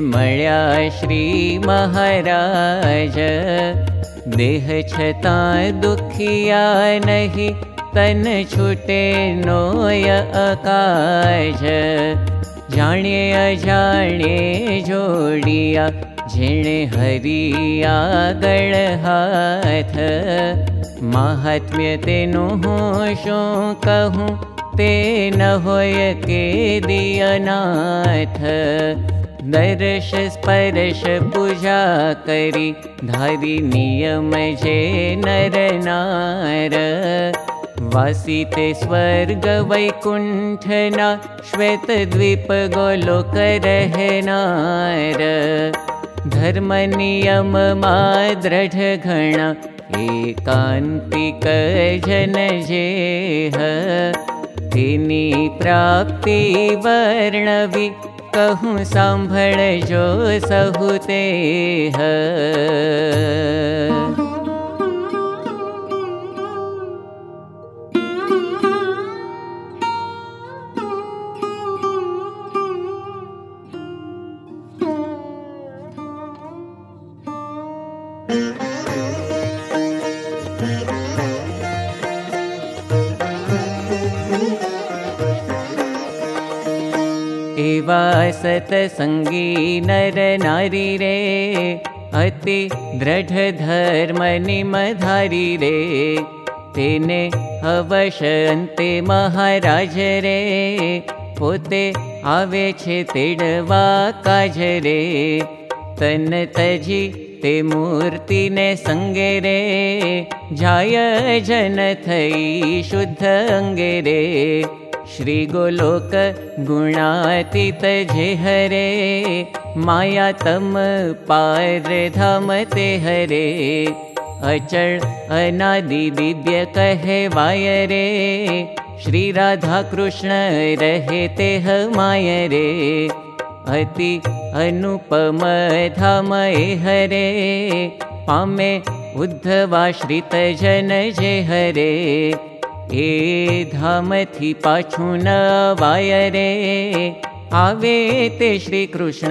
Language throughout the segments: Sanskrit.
मल्या श्री महाराज। देह छता दुखिया नहीं तन छूटे नोय अकाज। जाने अजाने जोड़िया जेणे हरिया गण हाथ। महात्म्य तेनु हो कहूँ ते न होय के दियनाथ। दर्श स्पर्श पूजा करी धारी नियम जे नर नार। वासी ते स्वर्ग वैकुण्ठना श्वेत द्वीप गोलोक रहनार। धर्म नियम मा दृढ घण एकान्तिक जन जेह तेनी प्राप्ति वर्णवि कहूँ सांभळ जो सहुते सतसङ्गी नर नारी रे अति दृढ धर्म निमधारी रे तेने अवशन्ते महाराज रे पोते आवे छे तेडवा काज रे तन तजी ते मूर्ति ने संगे रे जाय जन थई शुद्ध अंगे रे श्री गोलोक गुणातीत जे हरे माया तम पार धाम ते हरे। अचल अनादि दिव्य कहे वाय रे श्री राधा कृष्ण रहे ते माय रे अति अनुपम धाम हरे पामे उद्धवाश्रित जन जे हरे ए धामथि पाछु न वाय रे आवे ते श्री कृष्ण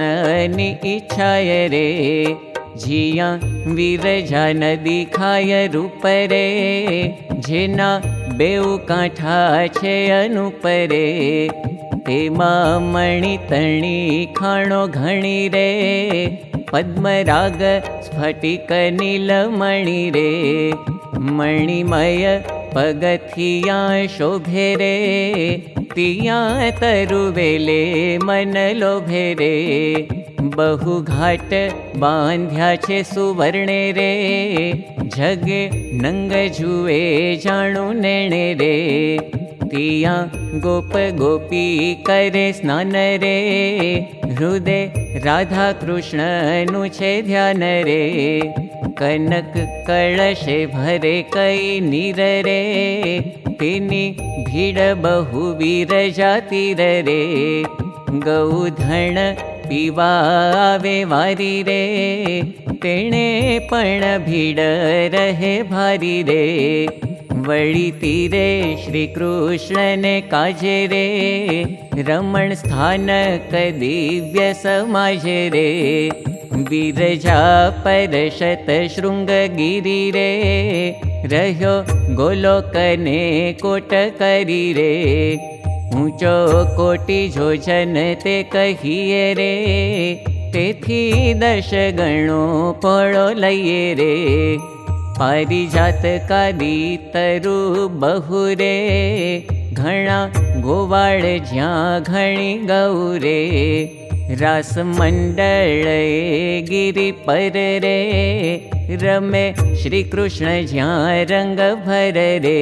नि इच्छाय रे। जिया विरजा नदी खाय रूप रे जेना बेउ काठा छे अनुपरे तेमा मणि तणी खाणो घणी रे पद्मराग स्फटिक नीलमणि रे। मणिमय पगथिया शोभे रे तिया तरुवेले मन लोभे रे बहु घाट बांध्या छे सुवर्णे रे जगे नंग जुए जाणु नेणे रे तिया गोप गोपी करे स्नान रे हृदय राधा कृष्ण नु छे ध्यान रे कनक कलशे भरे कई नीर रे गौधन पीवा आवे वारी रे तेणे पण भीड़ रहे भारी रे वळी तीरे श्री कृष्ण ने काजे रे रमण स्थान दिव्य समाजे रे विरजा परशत शृङ्गगिरि रे रह्यो गोलोकने कोट करी रे ऊँचो कोटि जोजन ते कहिए रे तेथी दश गणो पड़ो लइए रे। पारिजात कादी तरु बहु रे घणा गोवाड़ ज्या घणी गौरे रास मंडल गिरी पर रे रमे श्री कृष्ण ज्या रंग भर रे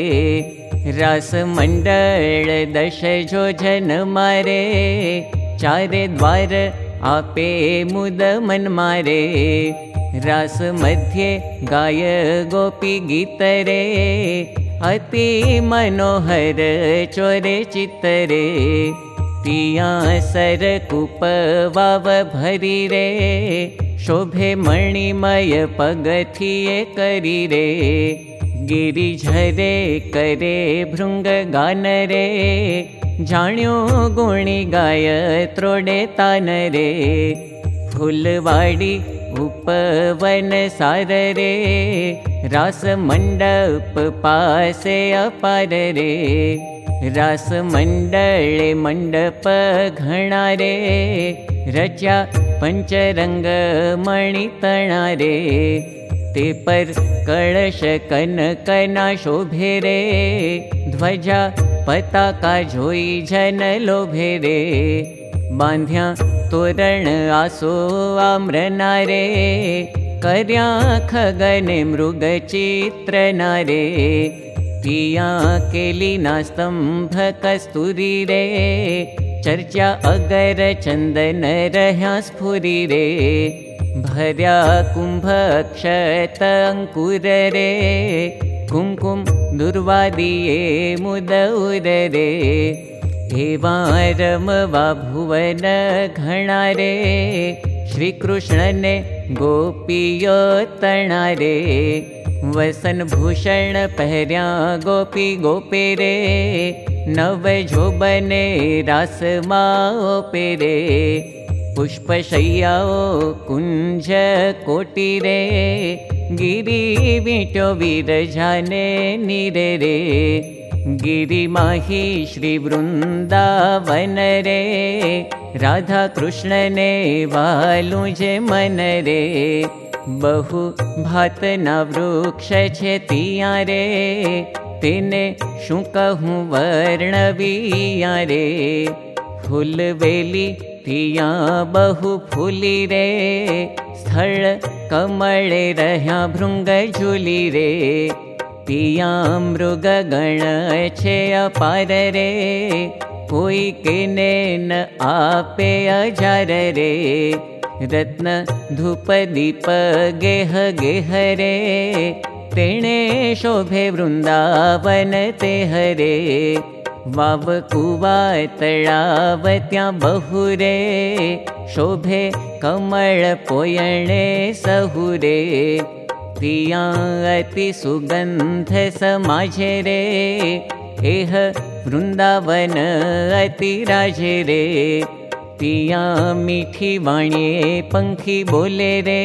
रास मंडल दश जो जन मारे चारे द्वार आपे मुद मन मारे। रास मध्ये गाय गोपी गीत रे अति मनोहर चोरे चित्तरे तिया सर कुप वाव भरी रे। शोभे मणिमय पगथिए करी रे। गिरि झरे करे भृंग गान रे। जाण्यो गुणी गाय त्रोडे तान रे। फूलवाड़ी उपवन सार रे। रास मंडप पासे अपार रे रास मंडले मंडप घणा रे रचा पंचरंग मणि तणा रे ते पर कलश रे ध्वजा पताका जन लोभे रे बांध्या तोरण आसो आम्रना रे कर्या खगने मृग चित्र नारे स्तंभ कस्तूरी रे चर्चा अगर चंदन रह्या स्फुरी रे भर्या कुंभ क्षत अंकुर रे कुमकुम दुर्वादिये मुद उर रे रमवा भुवन घणा रे श्रीकृष्ण ने गोपियो तणा रे वसन भूषण पहर्या गोपी गोपे रे नव जोबने रास माओ पेरे पुष्पशय्याओ कुञ्ज कोटि रे गिरि विटो विरजाने निरे रे गिरिमाहि श्रीवृन्दावन रे राधा कृष्णने वालुजे मन रे बहु भात न वृक्ष छे तिया रे तेने शु कहूँ वर्णविया रे फूलवेली तिया बहु फूली रे स्थल कमले रह्या भृंग झूली रे तिया मृग गण छे अपार रे। केने न आपे अजार रे। रत्न धूप दीप गेह रे। तेणे शोभे वृंदावन ते हरे। वाव कुवा तळाव त्या बहुरे शोभे कमळ पोयणे सहुरे पिया अति सुगंध समाजे रे एह वृंदावन अति राजे रे पिया मीठी वाणी पंखी बोले रे।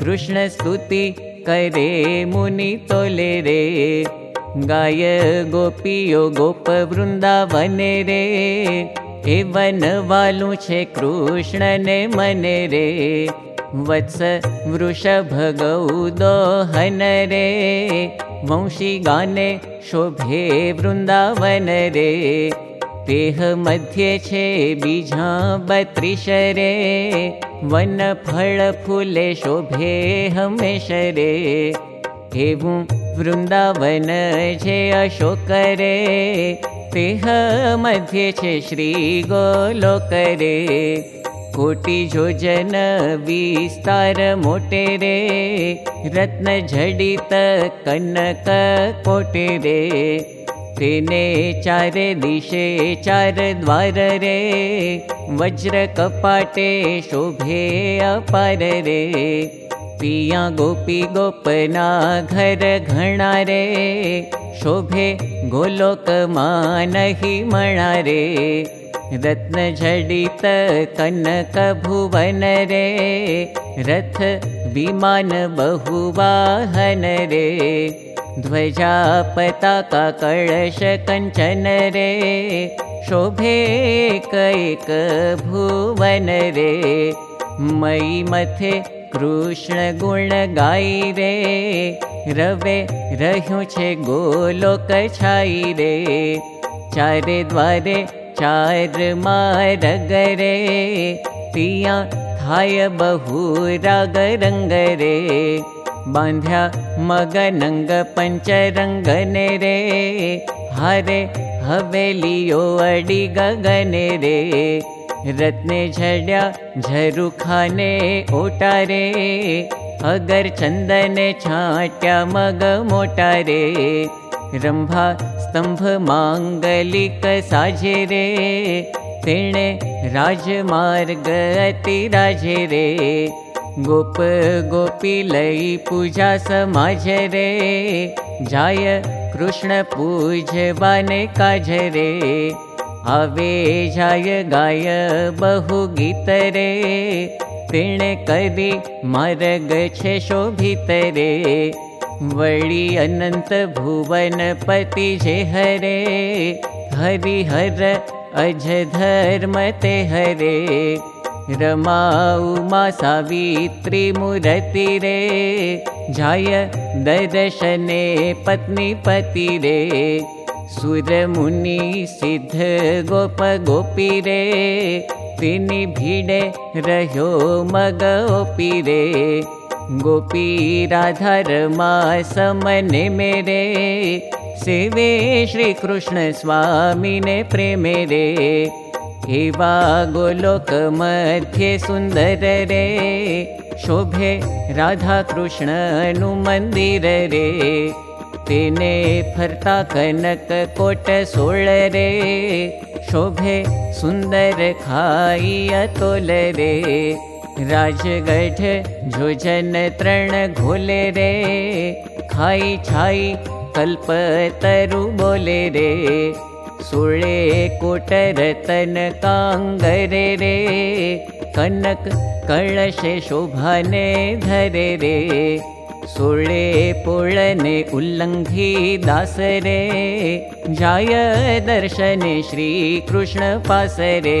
कृष्ण स्तुति करे मुनि तोले रे। गाय गोपियो गोप वृंदावने रे। हे वन छे कृष्ण ने मने रे वत्स वृषभ गौ हन रे। वंशी गाने शोभे वृंदावन रे। तेह मध्ये छे बीजा बत्रिश रे। वन फल फूले शोभे हमेश रे। वृन्दावन जे अशोकरे तेह मध्ये छे श्री गोलोकरे कोटि जोजन विस्तार मोटे रे रत्न झडित कनक कोटे रे। तेने चारे दिशे चार द्वार रे वज्र कपाटे शोभे अपार पिया गोपी गोपना घर घणा रे शोभे गोलोक मानहि मणा रे रत्न झडित कनक भुवन रे रथ विमान बहुवाहन रे ध्वजा पताका कळश कञ्चन रे शोभे कैक भुवन रे मयि मथे कृष्ण गुण गाई रे रवे रह्यो छे गोलोक छाई रे चारे द्वारे चार मार गरे तिया थाय बहु राग रंग रे बांध्या मग नंग पंच रंग ने रे। हरे हवेलियो अडी गगने रे। रत्ने झड्या झरुखाने ओटारे। अगर चंदने छाट्या मग मोटारे रंभा स्तंभ मांगलिक साजे रे। तेणे रे। गोप गोपी लई पूजा समाज रे। जाय कृष्ण पूजवाने काज रे। आवे जाय गाय बहु गीत रे। तेणे करी मार्ग छे शोभित रे वळी अनंत भुवन पति जे हरे हरि हर अज धर्म ते हरे रमाऊ मा सावित्री मूर्ति रे जाय दर्शने पत्नी पति रे सुर मुनि सिद्ध गोप गोपी रे तिनी भीड़े रह्यो मग ओपी रे गोपी राधा रमा समने मेरे सेवे श्री कृष्ण स्वामी ने प्रेमे रे। एवा गोलोक मध्ये सुन्दर रे। शोभे राधा कृष्ण नु मंदिर रे। तेने फरता कनक कोट सोळ रे। शोभे सुन्दर खाई अतोल रे राजगढ़ जोजन तृण घोले रे। कनक कलश शोभाने धरे सुळे पोळने उल्लंघी दास रे। जाय दर्शने श्री कृष्ण पास रे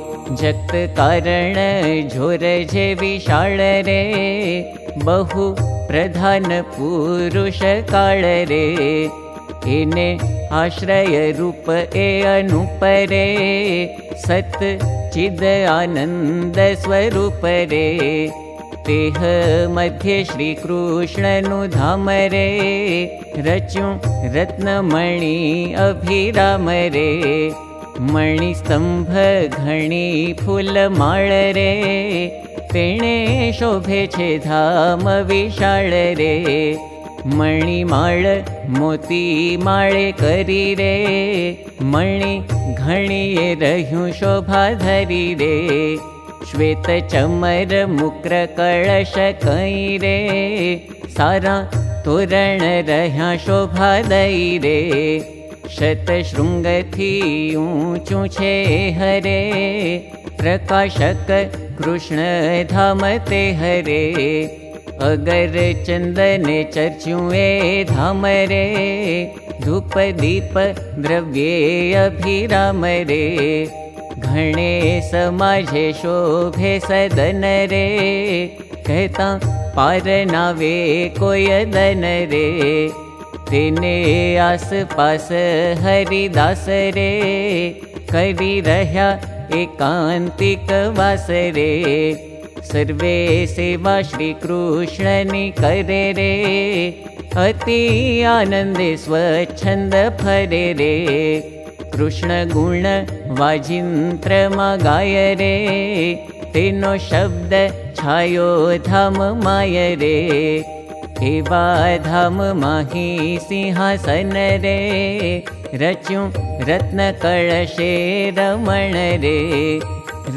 जगत कारण झोर जे विशाल रे बहु प्रधान पुरुष काल रे। एने आश्रय रूप ए अनुप रे सत चिद आनंद स्वरूप रे। तेह मध्ये श्री कृष्ण नु धाम रे रचु रत्नमणि अभिराम रे मणिस्तंभ घणी फूल माळ रे. तेणे शोभे छे धाम विशाळ रे. मणिमाळ मोती माळे करी रे. मणि घणी रह्यू शोभा धरी रे. श्वेत चमर मुक्र कळश कई रे. सारा तोरण रह्या शोभा दई रे शतशृङ्गथी ऊँचू छे हरे प्रकाशक कृष्ण धाम ते हरे। अगर चंदन चर्चुए धाम रे धूप दीप द्रव्ये अभिराम रे। घणे समाजे शोभे सदन रे कहता पार नावे कोय दन रे आसपास हरिदास रे करी रह्या एकांतिक वास रे सर्वे सेवा श्री कृष्ण करे अति आनंदे स्वच्छंद फरे कृष्ण गुण वाजिंत्र गाय रे तेनो शब्द छायो धाम माय रे एवा धाम माही सिंहासन रे। रच्यु रत्न कलशे रमण रे।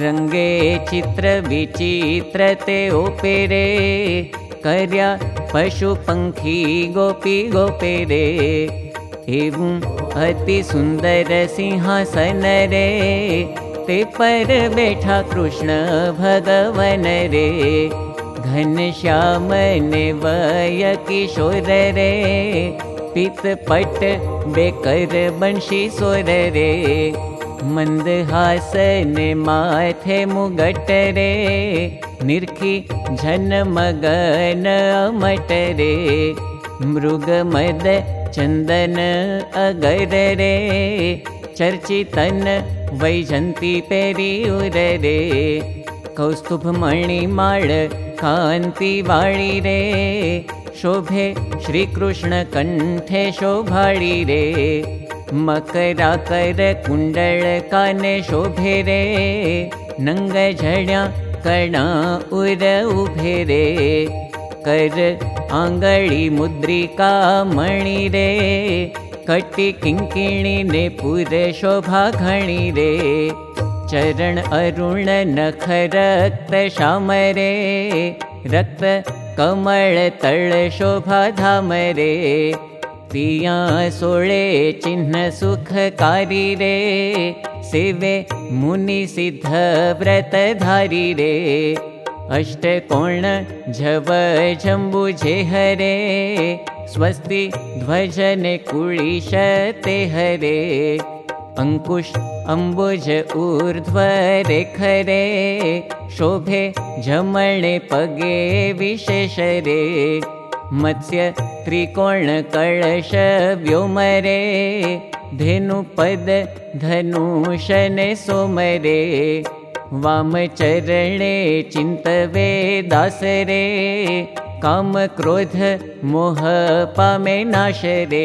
रंगे चित्र विचित्र ते ओपे रे कर्या पशु पंखी गोपी गोपे रे एवं अति सुंदर सिंहासन रे। ते पर बैठा कृष्ण भगवन रे घनश्याम ने वय किशोर रे पित पट बेकर बंशी सोर रे। मंद हास ने माथे मुगट रे निरखी झन मगन अमट रे। मृग मद चंदन अगर रे चर्चितन वैजंती पेरी उर रे। कौस्तुभ कान्ति वाणी रे शोभे श्रीकृष्ण कण्ठे शोभाळि रे मकराकर कुण्डल काने शोभे रे। नंग झड्या कणा उर उभे रे। कर आंगळी मुद्रिका मणि रे। कटी किंकिणी ने पूरे शोभा घणी रे चरण अरुण नख रक्त श्याम रे रक्त कमल तळ शोभा धाम रे पिया सोळे चिन्ह सुखकारी रे सेवे मुनि सिद्ध व्रत धारी रे अष्ट कोण झव जम्बु जे हरे स्वस्ति ध्वजने कुळीश ते हरे अङ्कुश अम्बुज ऊर्ध्व रेखरे शोभे जमणे पगे विशेष रे। व्योमरे धेनुपद धनुषने सोमरे। वामचरणे चिन्तवे दासरे काम क्रोध मोह पामे नाशरे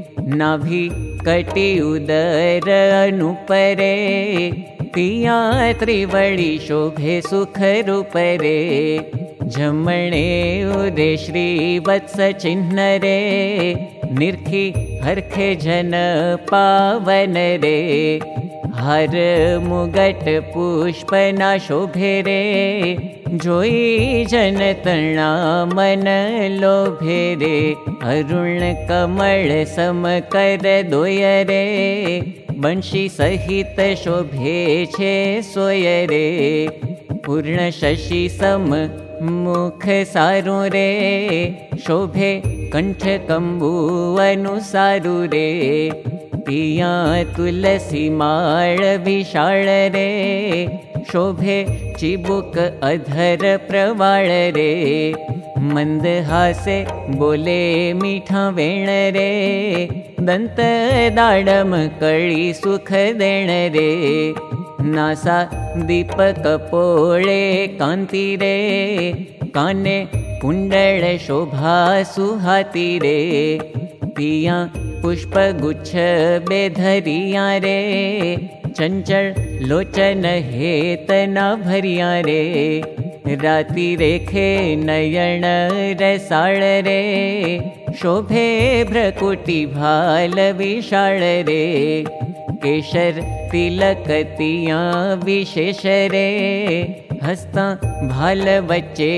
नाभि कटि उदर अनुपरे पिया त्रिवळि शोभे सुख रूपरे जमणे उदे श्री वत्स चिह्न रे निर्खि हर्खे जन पावन रे हर मुगट पुष्प ना शोभे रे जोई जन तणा मन लोभे रे अरुण कमल सम कर दोय रे। बंशी सहित शोभे छे सोय रे। पूर्ण शशि सम मुख सारु रे। शोभे कंठ कंबु अनुसारु रे पिया तुलसी माळ विशाळ रे शोभे चिबुक अधर प्रवाळ रे मंद हासे बोले मीठा वेण रे दंत दाडम कळी सुख देण रे नासा दीपक पोळे कांती रे काने कुंडळ शोभा सुहाती रे पिया पुष्पगुच्छ बेधरिया रे चंचल लोचन हेत न भरिया रे राति रेखे नयन रसाळ रे शोभे भ्रकुटी भाल विशाल रे केशर तिलकतिया विशेष रे हस्ता भाल बच्चे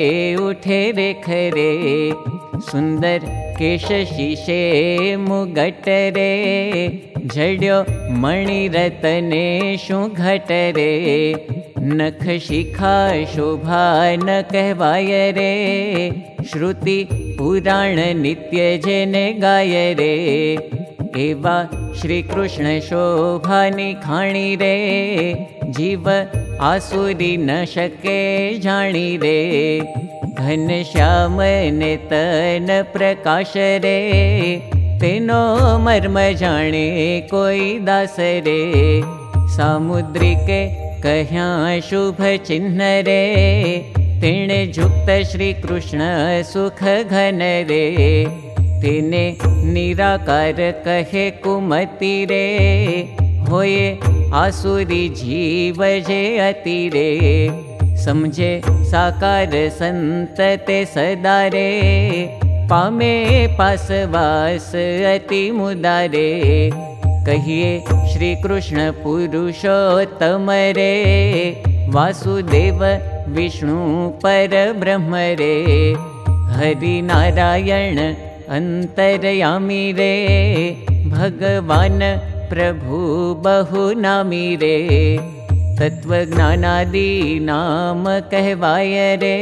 उठे रेख रे सुंदर केश शीशे मुगट रे झड्यो मणि रतने शु घट रे नख शिखा शोभा न कहवाय रे श्रुति पुराण नित्य जेने गाय रे एवा श्री कृष्ण शोभानि खाणी रे जीव आसुरी न शके जाणी रे घन श्याम ने प्रकाश रे। तेनो मर्म जाने कोई दास रे। सामुद्रिके कह्या शुभ चिन्ह रे। तेने झुक्त श्री कृष्ण सुख घन रे। तेने निराकार कहे कुमति रे। होए आसुरी जीव जे अति रे समझे साकार संत ते सदा रे। पामे पासवास अति मुदारे कहिए श्री कृष्ण पुरुषोत्तम रे। वासुदेव विष्णु पर ब्रह्म रे। हरि नारायण अंतरयामी रे। भगवान प्रभु बहु नामी रे तत्त्वज्ञानादि नाम कहवाय रे।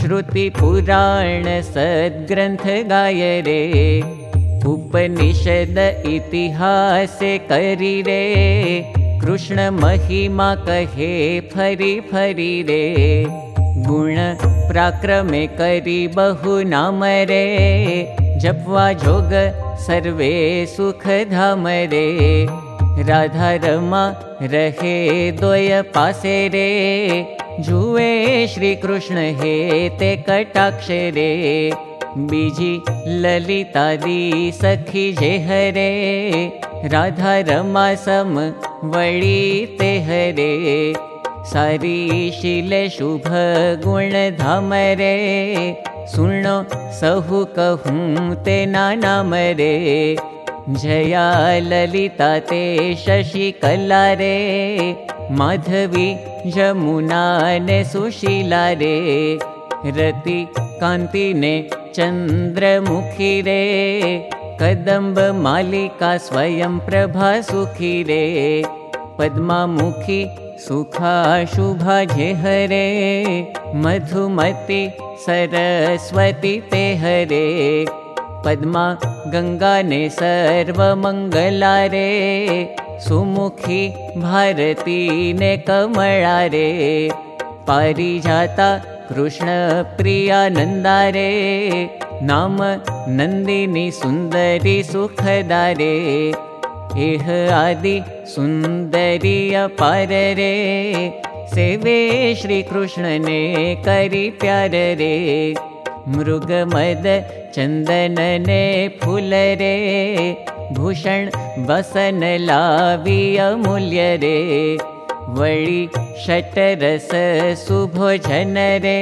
श्रुति पुराण सद्ग्रन्थ गाय रे उपनिषद इतिहास करी रे। कृष्ण महिमा कहे फरी फरी रे। गुण प्राक्रमे करी बहु नाम रे। जपवा जोग सर्वे सुख धाम रे राधा रमा रहे दोय पासे रे। जुए श्री कृष्ण हे ते कटाक्षे रे। बीजी ललितादी सखी जे हरे। राधा रमा सम वळी ते हरे। सारी शील शुभ गुण धाम रे। सुनो सहु कहूं ते नाम रे जया ललिता ते शशि कला रे। माधवी जमुना ने सुशीला रे। रति ने चन्द्रमुखी रे। कदम्ब मालिका स्वयं प्रभा सुखी रे। पद्मामुखी सुखा शुभा जे हरे मधुमती सरस्वती ते हरे पद्मा गङ्गा ने सर्वमङ्गला रे सुमुखी भारती ने रे पारिजाता कृष्ण प्रियानन्दारे नाम नन्दिनी सुन्दरी सुखदारे एह आदि सुन्दरी अपार रे सेवे श्रीकृष्णने करि प्यार रे मृगमद चन्दनने फूल रे भूषण वसन लावी अमूल्य रे वळि षटरस सुभोजन रे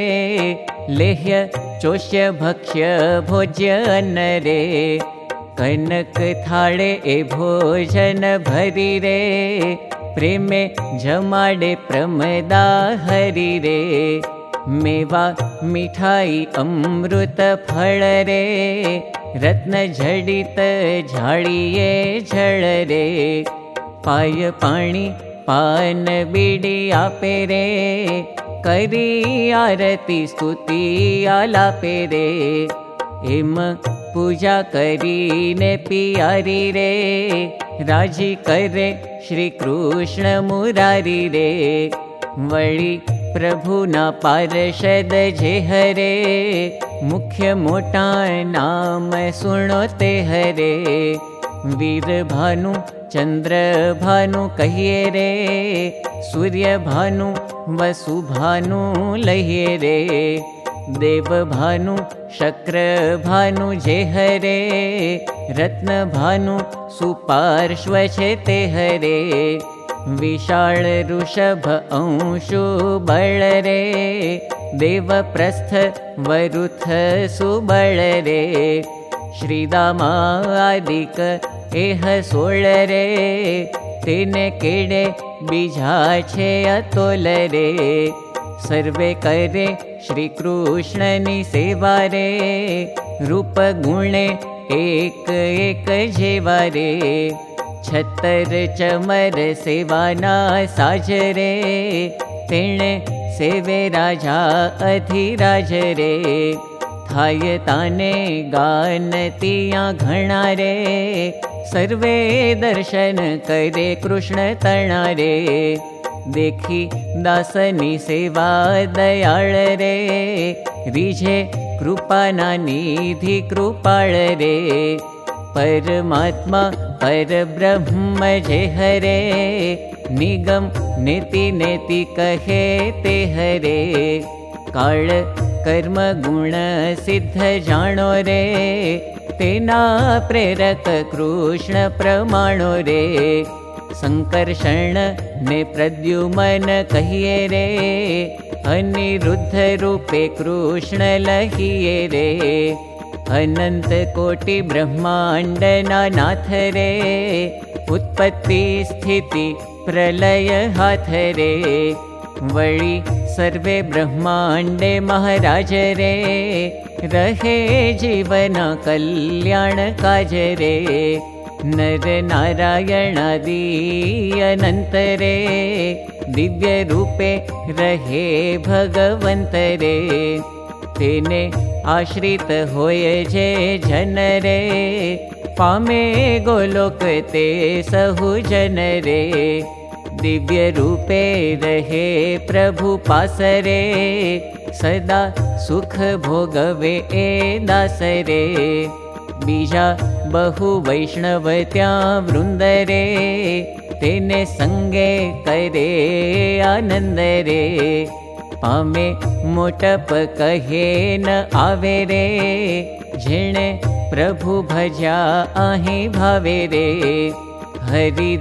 लेह्य चोष्य भक्ष्य भोज्य रे कनक थाळे ए भोजन भरी रे प्रेमे जमाडे प्रमदा हरि रे मेवा मिठाई अमृत फळ रे रत्न झडित झाडिये झळ रे पाय पाणी पान बीडी आपे रे करी आरती स्तुति आलापे रे एम पूजा करी ने पियारी रे राजी करे श्री कृष्ण मुरारी रे वळी प्रभु ना पार्षद जे हरे मुख्य मोटा नाम सुनो ते हरे। वीर भानु चन्द्र भानु कहिए रे सूर्य भानु वसु भानु लहिए रे। देव भानु शक्र भानु जे हरे रत्न भानु सुपार्श्व छे ते हरे विशाल ऋषभ अंशु बळ रे देव प्रस्थ वरुथ सुबळ रे तेने केडे बीजा छे अतोल रे सर्वे करे श्रीकृष्णनि सेवा रूप गुणे एक एक जेवा रे छत्तर चमर सेवाना साजरे तेणे सेवे राजा अधिराज रे। थाय ताने गानतिया घणा रे सर्वे दर्शन करे कृष्ण तणारे देखी दासनी सेवा दयाळ रे रिझे कृपाना निधि कृपाळ रे परमात्मा परब्रह्म जे हरे। निगम नेति नेति कहे ते हरे। काळ कर्म गुण सिद्ध जाणो रे। तेना प्रेरक कृष्ण प्रमाणो रे। संकर्षण ने प्रद्युमन कहिए रे। अनिरुद्ध रूपे कृष्ण लहिए रे अनंत कोटि ब्रह्मांड नाथ रे उत्पत्ति स्थिति प्रलय हाथ रे वळी सर्वे ब्रह्माण्डे महाराज रे रहे जीवन कल्याण काज रे नर नारायणादी अनंत रे दिव्य रूपे रहे भगवंत रे तेने आश्रित होय जे जन रे पामे गोलोक ते सहु जन रे। दिव्य रूपे रहे प्रभु पासरे सदा सुख भोगवे ए बीजा बहु वैष्णव त्या वृन्दरे तेने संगे करे आनंद रे पामे मोटप कहे न आवे रे। जेणे प्रभु भजा आहे भावे रे। हरि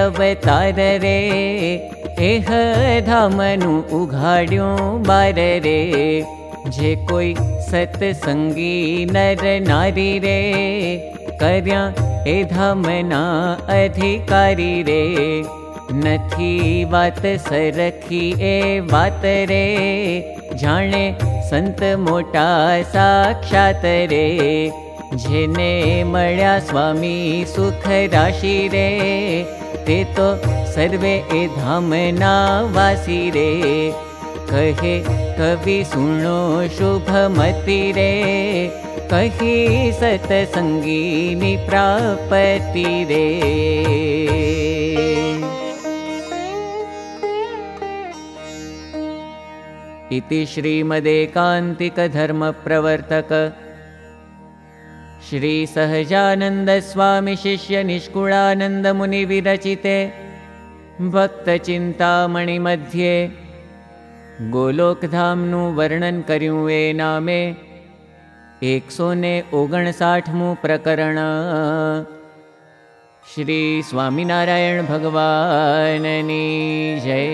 अवतार रे। एह धामनु उघाड्यो बार जे कोई सत्संगी नर नारी रे। धामना अधिकारी रे नथी वात सरखी ए वात रे। जाने संत मोटा साक्षात रे। जेने मळ्या स्वामी सुख राशि रे। ते तो सर्वे ए धामना वासी रे। कहे कवि सुनो शुभमति रे। कही सत्सङ्गीनि प्रापति रे इति श्रीमदेकान्तिकधर्मप्रवर्तक। श्रीसहजानन्दस्वामिशिष्यनिष्कुळानन्दमुनिविरचिते भक्तचिन्तामणिमध्ये गोलोकधाम्नु वर्णन कर्युं ए नामे एकसो ने ओगणसाठमु प्रकरण श्री स्वामिनारायण भगवाननी जय